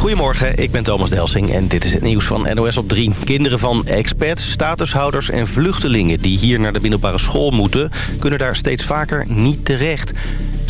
Goedemorgen, ik ben Thomas Delsing en dit is het nieuws van NOS op 3. Kinderen van expats, statushouders en vluchtelingen die hier naar de middelbare school moeten... kunnen daar steeds vaker niet terecht.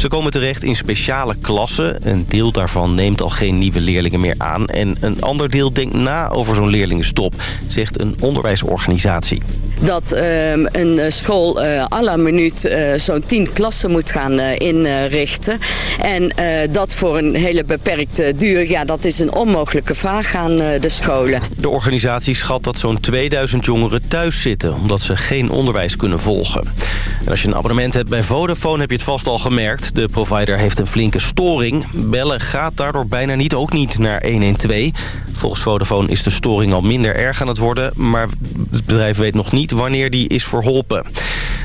Ze komen terecht in speciale klassen. Een deel daarvan neemt al geen nieuwe leerlingen meer aan. En een ander deel denkt na over zo'n leerlingenstop, zegt een onderwijsorganisatie. Dat ehm, een school uh, à la minuut uh, zo'n tien klassen moet gaan inrichten. En dat voor een hele beperkte duur, ja, dat is een onmogelijke vraag aan de scholen. De organisatie schat dat zo'n 2000 jongeren thuis zitten... omdat ze geen onderwijs kunnen volgen. En als je een abonnement hebt bij Vodafone heb je het vast al gemerkt. De provider heeft een flinke storing. Bellen gaat daardoor bijna niet, ook niet naar 112. Volgens Vodafone is de storing al minder erg aan het worden... maar het bedrijf weet nog niet wanneer die is verholpen.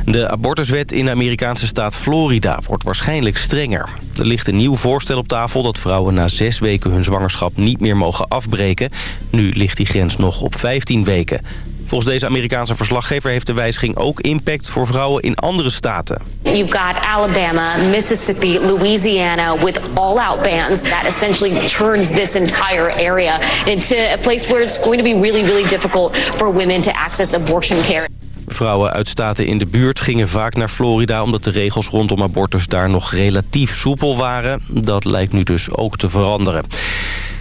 De abortuswet in de Amerikaanse staat Florida wordt waarschijnlijk strenger. Er ligt een nieuw voorstel op tafel dat vrouwen na zes weken hun zwangerschap niet meer mogen afbreken. Nu ligt die grens nog op 15 weken. Volgens deze Amerikaanse verslaggever heeft de wijziging ook impact voor vrouwen in andere staten. You've got Alabama, Mississippi, Louisiana with all-out bans. That essentially turns this entire area into a place where it's going to be really, really difficult for women to access abortion care. Vrouwen uit staten in de buurt gingen vaak naar Florida... omdat de regels rondom abortus daar nog relatief soepel waren. Dat lijkt nu dus ook te veranderen.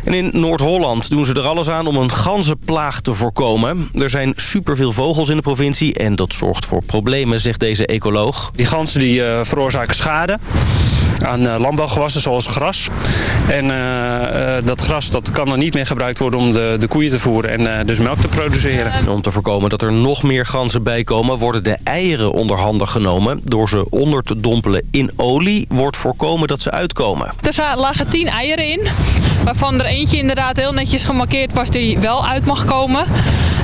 En in Noord-Holland doen ze er alles aan om een ganzenplaag te voorkomen. Er zijn superveel vogels in de provincie en dat zorgt voor problemen, zegt deze ecoloog. Die ganzen die, uh, veroorzaken schade aan uh, landbouwgewassen zoals gras. En uh, dat gras dat kan dan niet meer gebruikt worden om de, de koeien te voeren en dus melk te produceren. En om te voorkomen dat er nog meer ganzen bijkomen worden de eieren onder handen genomen. Door ze onder te dompelen in olie wordt voorkomen dat ze uitkomen. Er lagen tien eieren in, waarvan er eentje inderdaad heel netjes gemarkeerd was die wel uit mag komen.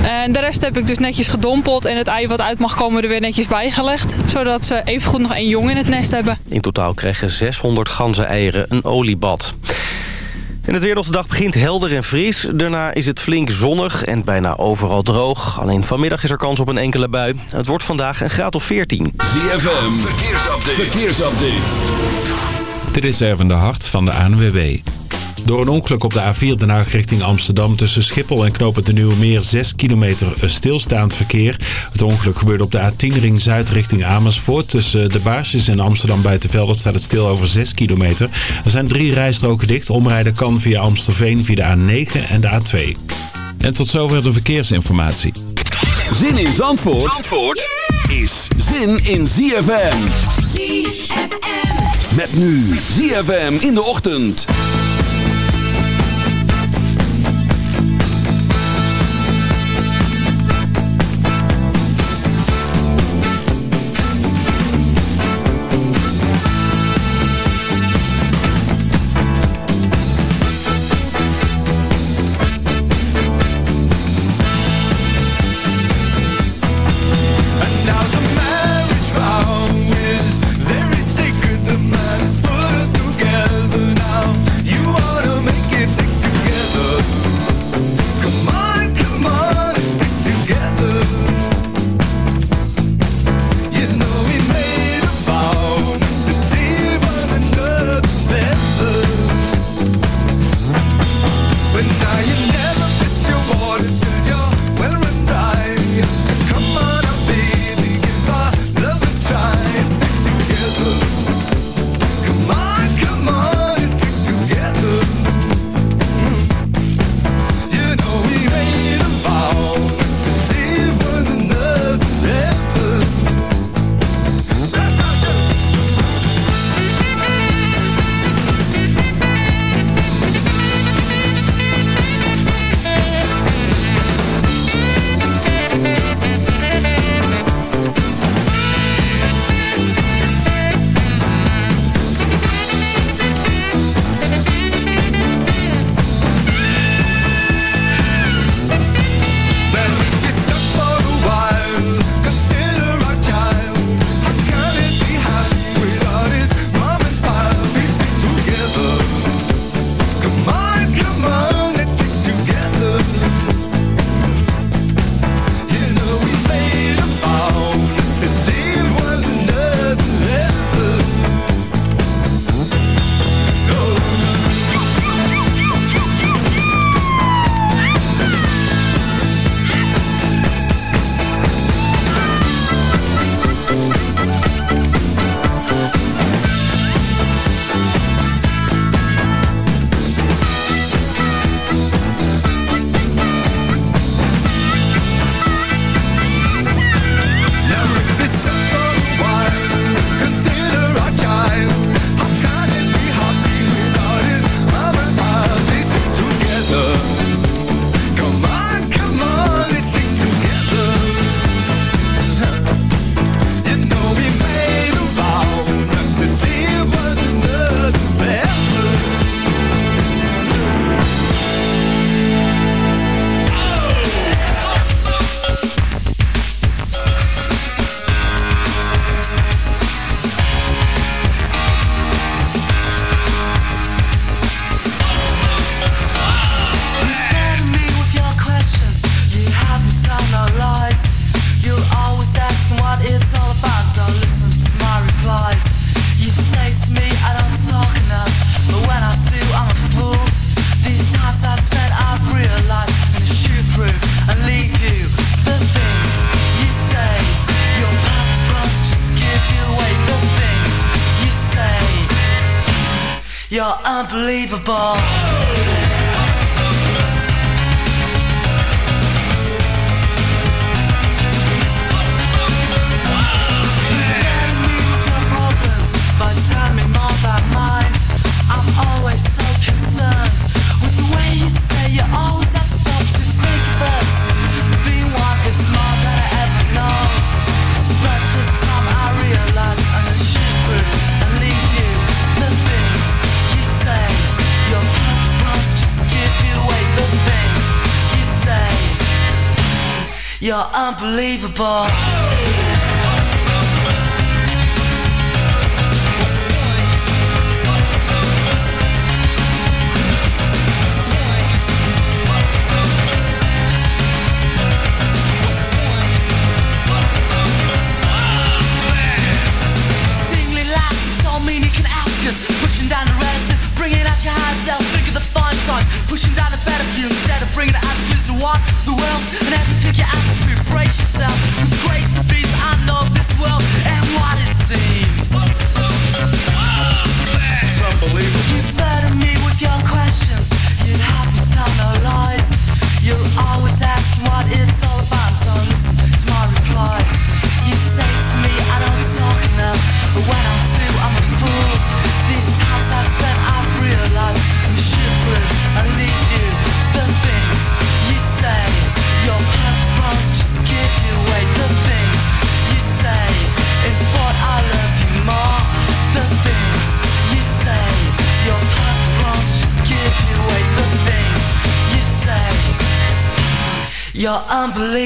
En de rest heb ik dus netjes gedompeld en het ei wat uit mag komen er weer netjes bijgelegd. Zodat ze evengoed nog één jong in het nest hebben. In totaal krijgen 600 ganzen-eieren een oliebad. En het weer nog de dag begint helder en fris. Daarna is het flink zonnig en bijna overal droog. Alleen vanmiddag is er kans op een enkele bui. Het wordt vandaag een graad of 14. ZFM, verkeersupdate. verkeersupdate. Dit is even de hart van de ANWB. Door een ongeluk op de A4 Den Haag richting Amsterdam tussen Schiphol en Knopen de Nieuwe Meer 6 kilometer stilstaand verkeer. Het ongeluk gebeurde op de A10 ring Zuid richting Amersfoort. Tussen de Baarsjes en Amsterdam Buitenveld staat het stil over 6 kilometer. Er zijn drie rijstroken dicht. Omrijden kan via Amstelveen via de A9 en de A2. En tot zover de verkeersinformatie. Zin in Zandvoort, Zandvoort is zin in ZFM. ZFM. Met nu ZFM in de ochtend.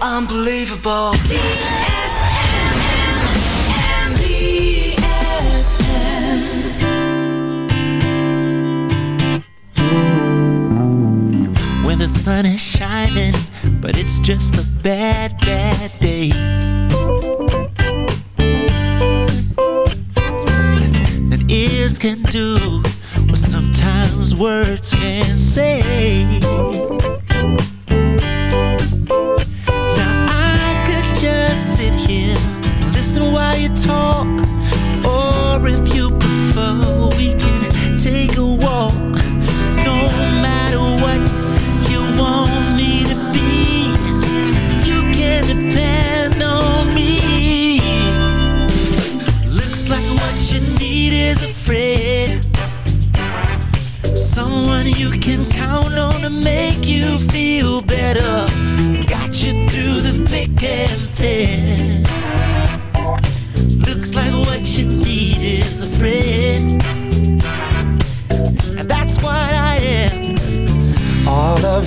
unbelievable. When the sun is shining, but it's just a bad, bad day. That ears can do what sometimes words can say.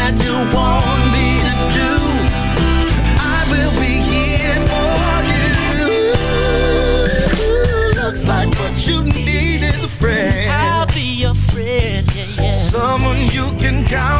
that you want me to do. I will be here for you. Looks like what you need is a friend. I'll be your friend. Someone you can count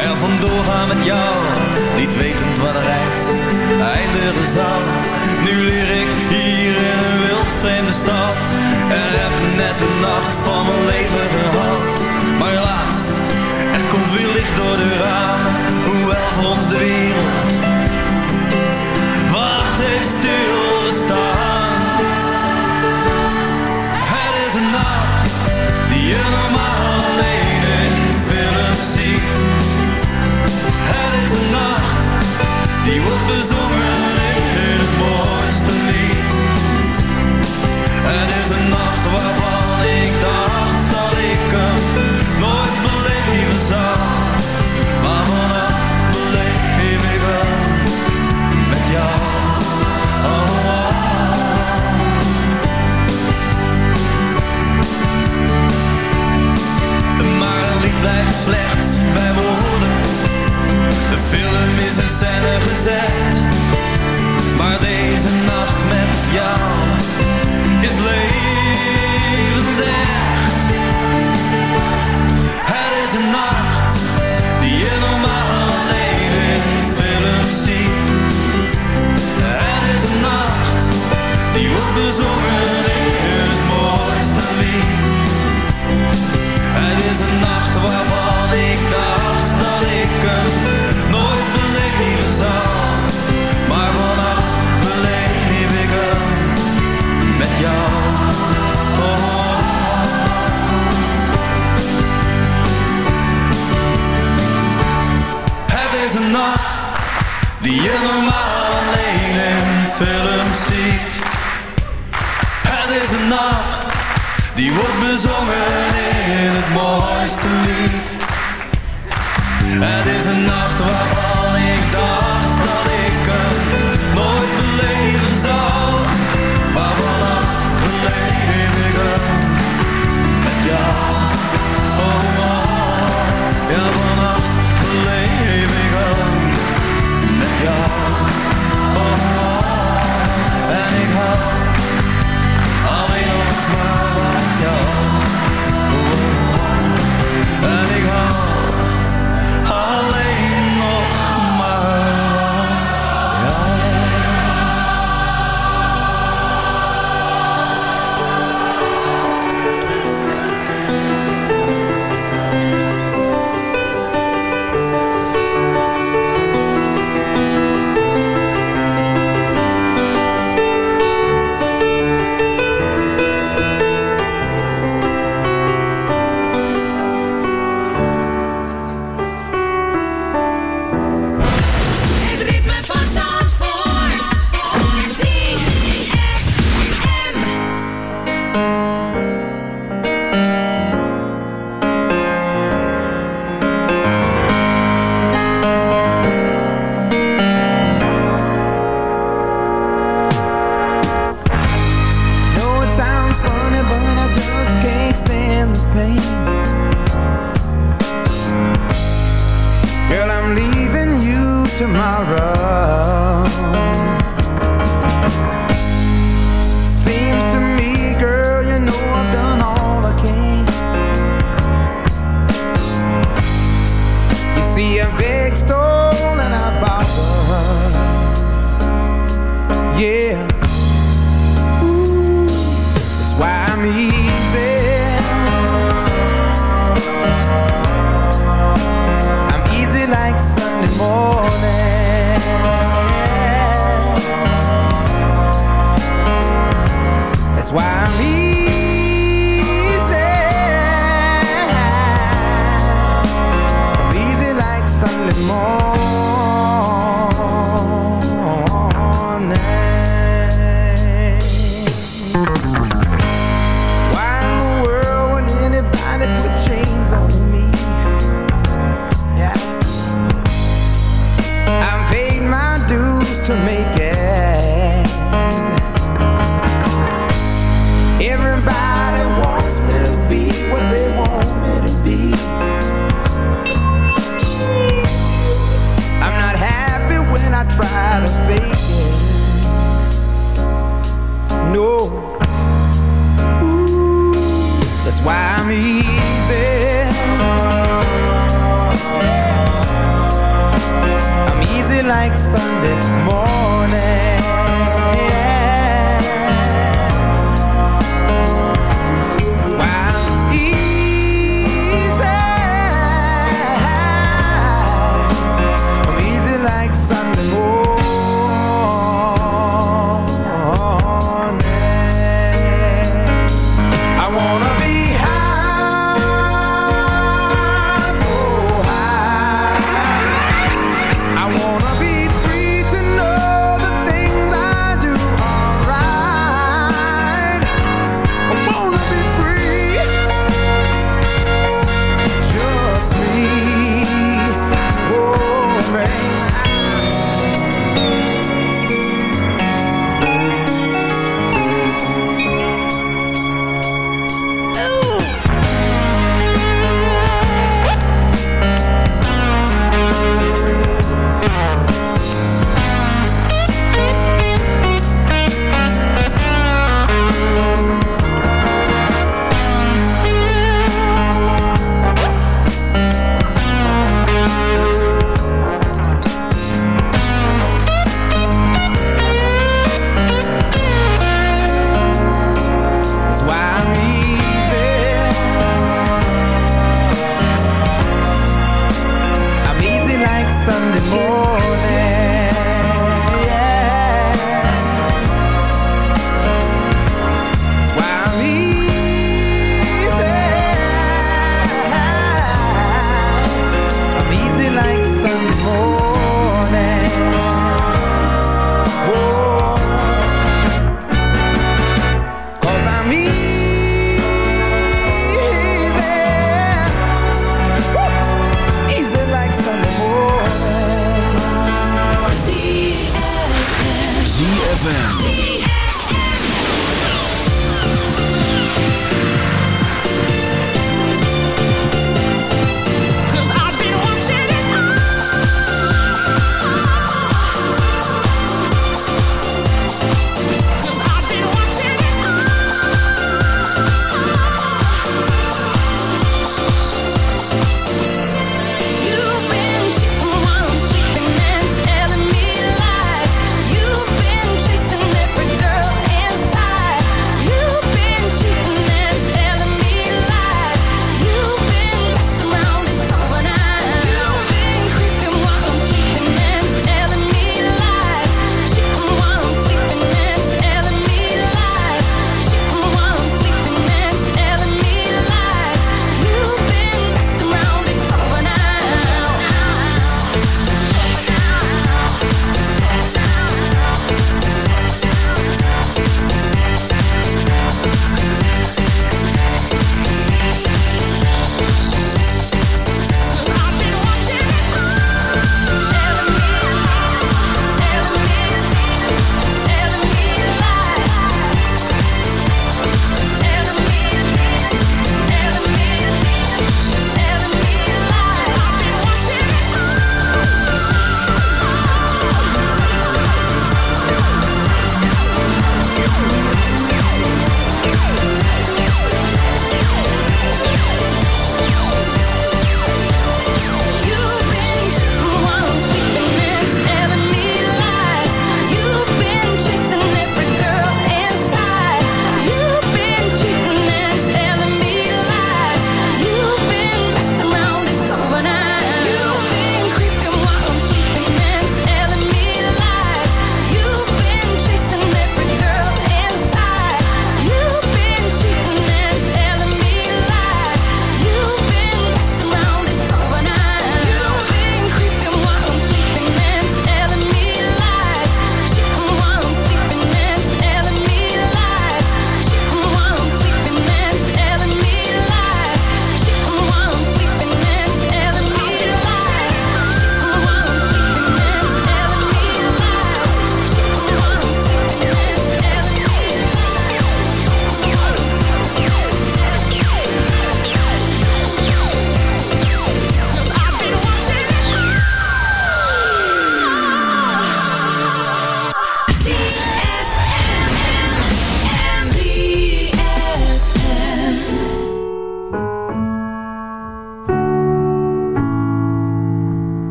er vandoor gaan met jou, niet wetend wat de reis eindigen zal. Nu leer ik hier in een wild vreemde stad en heb net de nacht van mijn leven gehad. Maar helaas, er komt weer licht door de ramen, hoewel voor ons de wereld wacht heeft stilgestaan. Nacht die wordt bezongen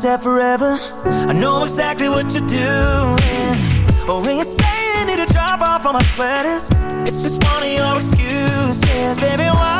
Set forever. I know exactly what you're doing. Oh, when you say you need to drop off all my sweaters. It's just one of your excuses. Baby, why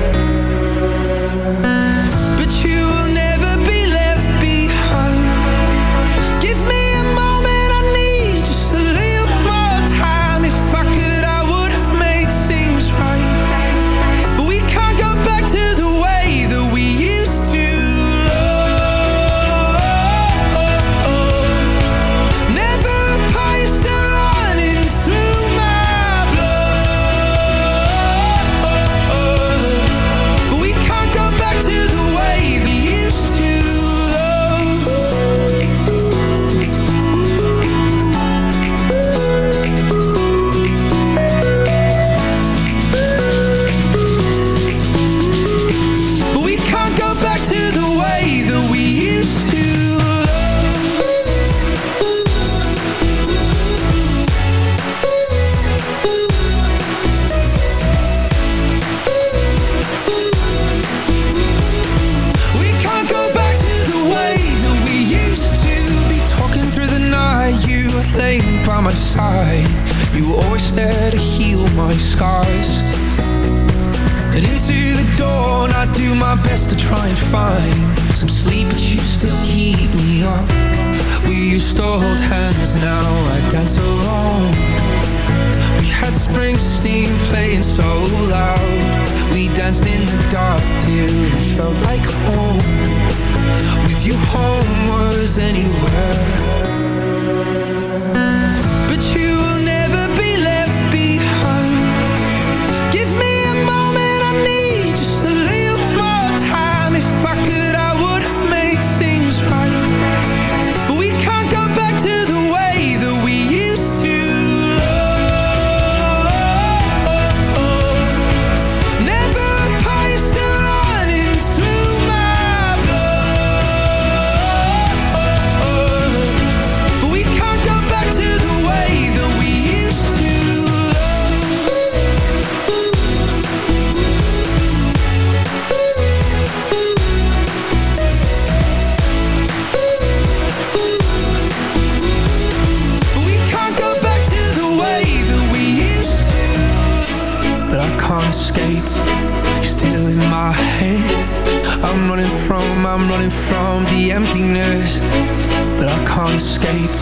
sleep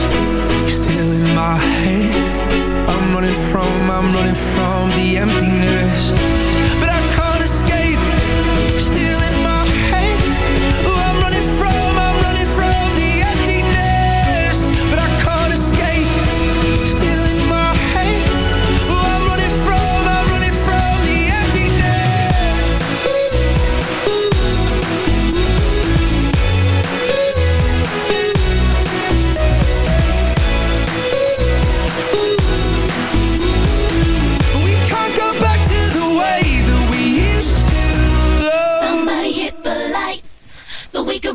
You're still in my head. I'm running from, I'm running from the emptiness.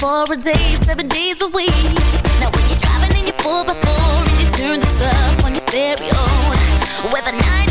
for a day, seven days a week. Now when you're driving in your four by four and you turn this up on your stereo, with a nine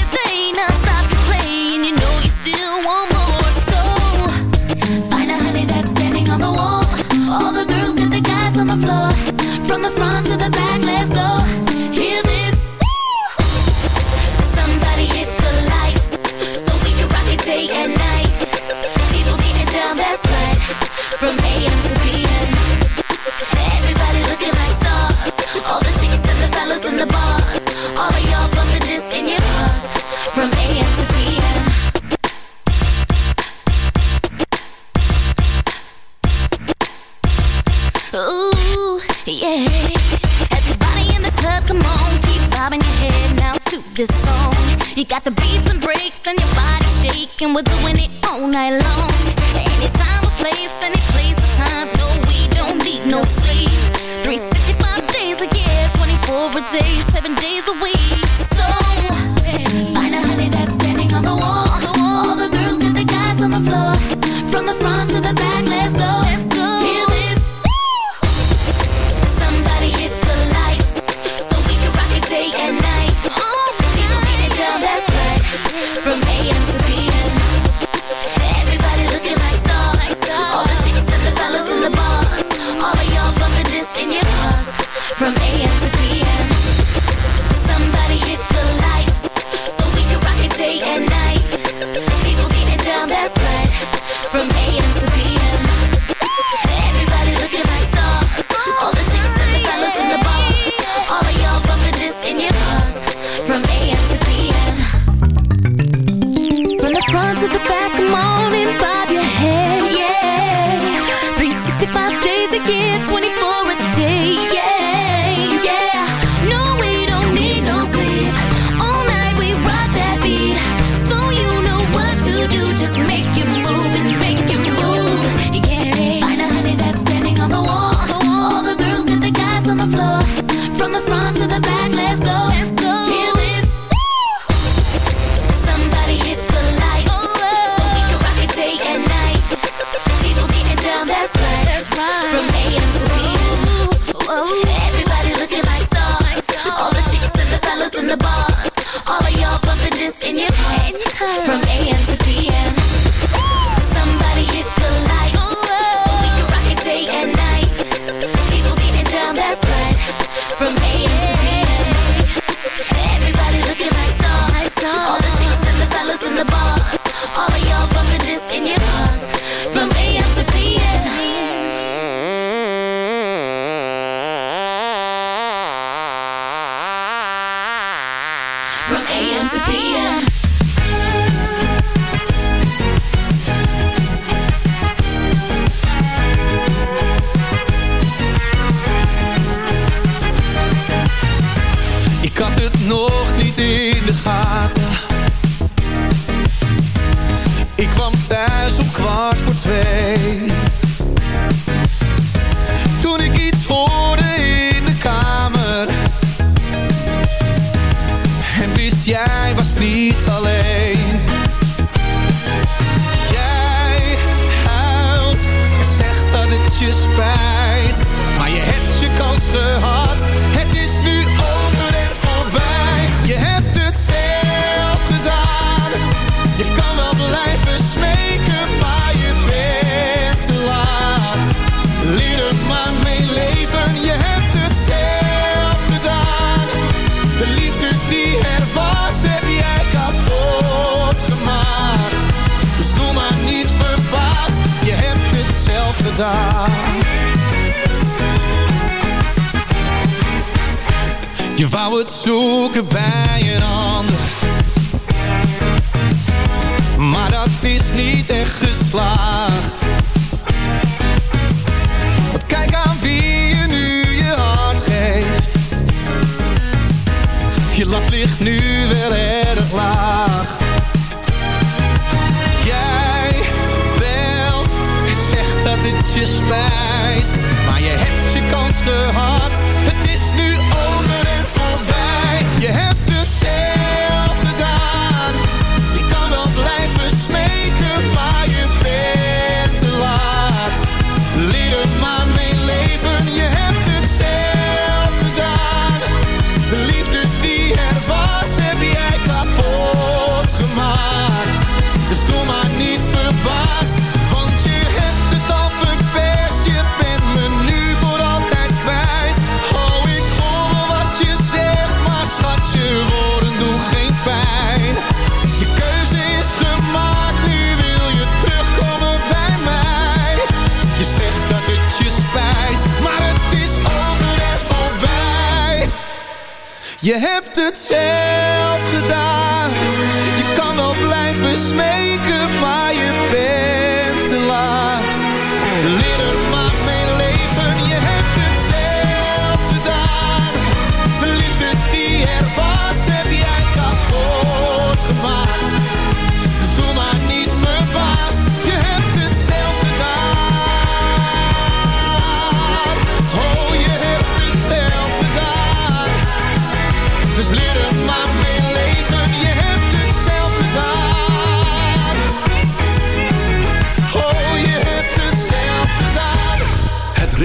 Je wou het zoeken bij een ander. Maar dat is niet echt geslaagd. Want kijk aan wie je nu je hart geeft. Je lap ligt nu wel erg laag. Jij belt, je zegt dat het je spijt. Maar je hebt je kans gehad. You have to change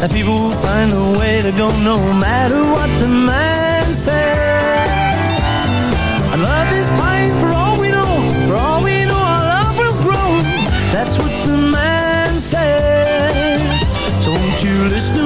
that people will find a way to go no matter what the man says. Our love is fine for all we know, for all we know our love will grow. That's what the man said. So won't you listen